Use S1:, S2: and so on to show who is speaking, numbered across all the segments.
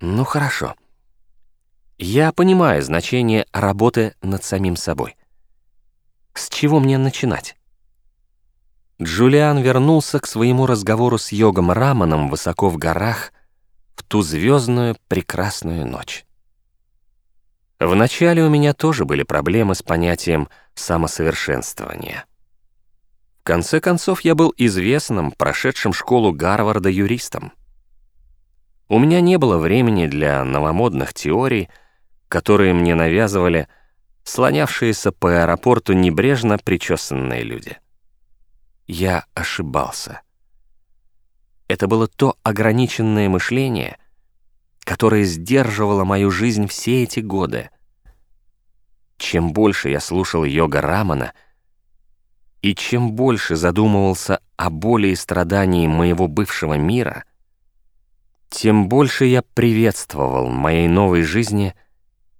S1: Ну хорошо. Я понимаю значение работы над самим собой. С чего мне начинать? Джулиан вернулся к своему разговору с йогом Раманом высоко в горах в ту звездную прекрасную ночь. Вначале у меня тоже были проблемы с понятием самосовершенствования. В конце концов, я был известным, прошедшим школу Гарварда юристом. У меня не было времени для новомодных теорий, которые мне навязывали слонявшиеся по аэропорту небрежно причесанные люди. Я ошибался. Это было то ограниченное мышление, которое сдерживало мою жизнь все эти годы. Чем больше я слушал йога Рамана, и чем больше задумывался о боли и страдании моего бывшего мира, тем больше я приветствовал в моей новой жизни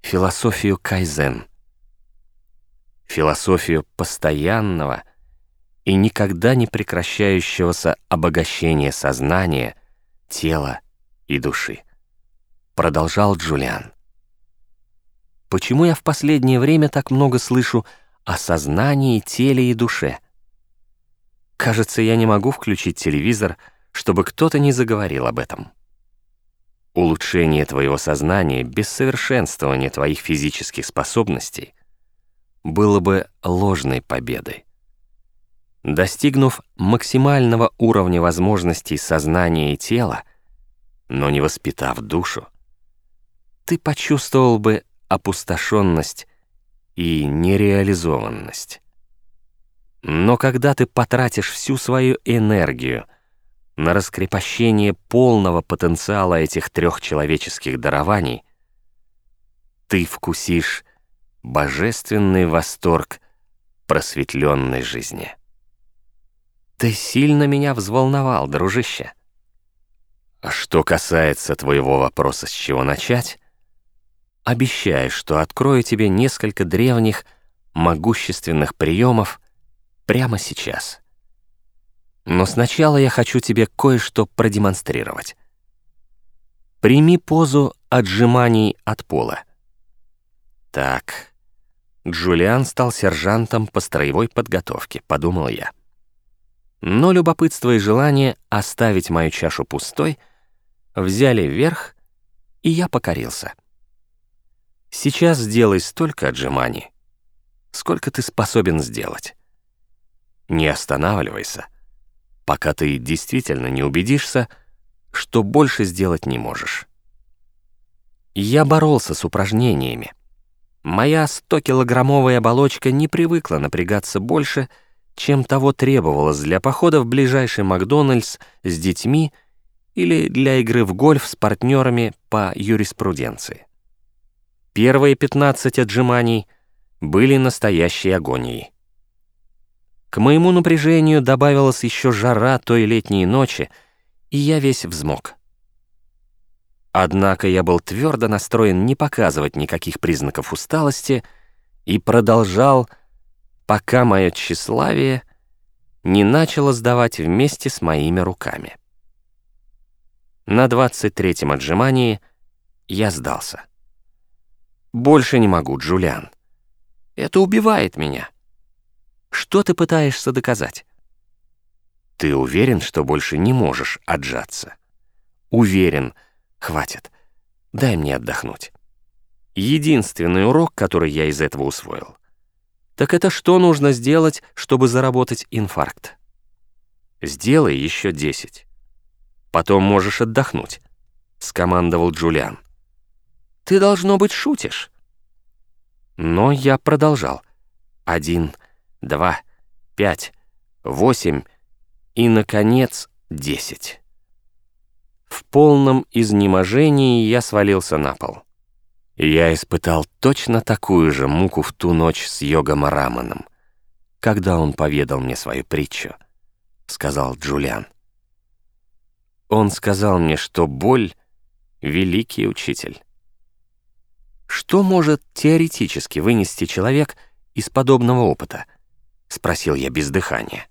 S1: философию кайзен, философию постоянного — и никогда не прекращающегося обогащения сознания, тела и души. Продолжал Джулиан. Почему я в последнее время так много слышу о сознании, теле и душе? Кажется, я не могу включить телевизор, чтобы кто-то не заговорил об этом. Улучшение твоего сознания без совершенствования твоих физических способностей было бы ложной победой. Достигнув максимального уровня возможностей сознания и тела, но не воспитав душу, ты почувствовал бы опустошенность и нереализованность. Но когда ты потратишь всю свою энергию на раскрепощение полного потенциала этих трех человеческих дарований, ты вкусишь божественный восторг просветленной жизни. Ты сильно меня взволновал, дружище. А что касается твоего вопроса, с чего начать, обещаю, что открою тебе несколько древних, могущественных приемов прямо сейчас. Но сначала я хочу тебе кое-что продемонстрировать. Прими позу отжиманий от пола. Так, Джулиан стал сержантом по строевой подготовке, подумал я. Но любопытство и желание оставить мою чашу пустой взяли верх, и я покорился. Сейчас сделай столько отжиманий, сколько ты способен сделать. Не останавливайся, пока ты действительно не убедишься, что больше сделать не можешь. Я боролся с упражнениями. Моя 100-килограммовая оболочка не привыкла напрягаться больше, чем того требовалось для похода в ближайший Макдональдс с детьми или для игры в гольф с партнерами по юриспруденции. Первые 15 отжиманий были настоящей агонией. К моему напряжению добавилась еще жара той летней ночи, и я весь взмок. Однако я был твердо настроен не показывать никаких признаков усталости и продолжал пока мое тщеславие не начало сдавать вместе с моими руками. На двадцать третьем отжимании я сдался. «Больше не могу, Джулиан. Это убивает меня. Что ты пытаешься доказать?» «Ты уверен, что больше не можешь отжаться?» «Уверен. Хватит. Дай мне отдохнуть». Единственный урок, который я из этого усвоил — так это что нужно сделать, чтобы заработать инфаркт? Сделай еще десять. Потом можешь отдохнуть, скомандовал Джулиан. Ты, должно быть, шутишь. Но я продолжал. Один, два, пять, восемь и, наконец, десять. В полном изнеможении я свалился на пол. Я испытал точно такую же муку в ту ночь с Йогом Раманом, когда он поведал мне свою притчу, — сказал Джулиан. Он сказал мне, что боль — великий учитель. Что может теоретически вынести человек из подобного опыта? — спросил я без дыхания.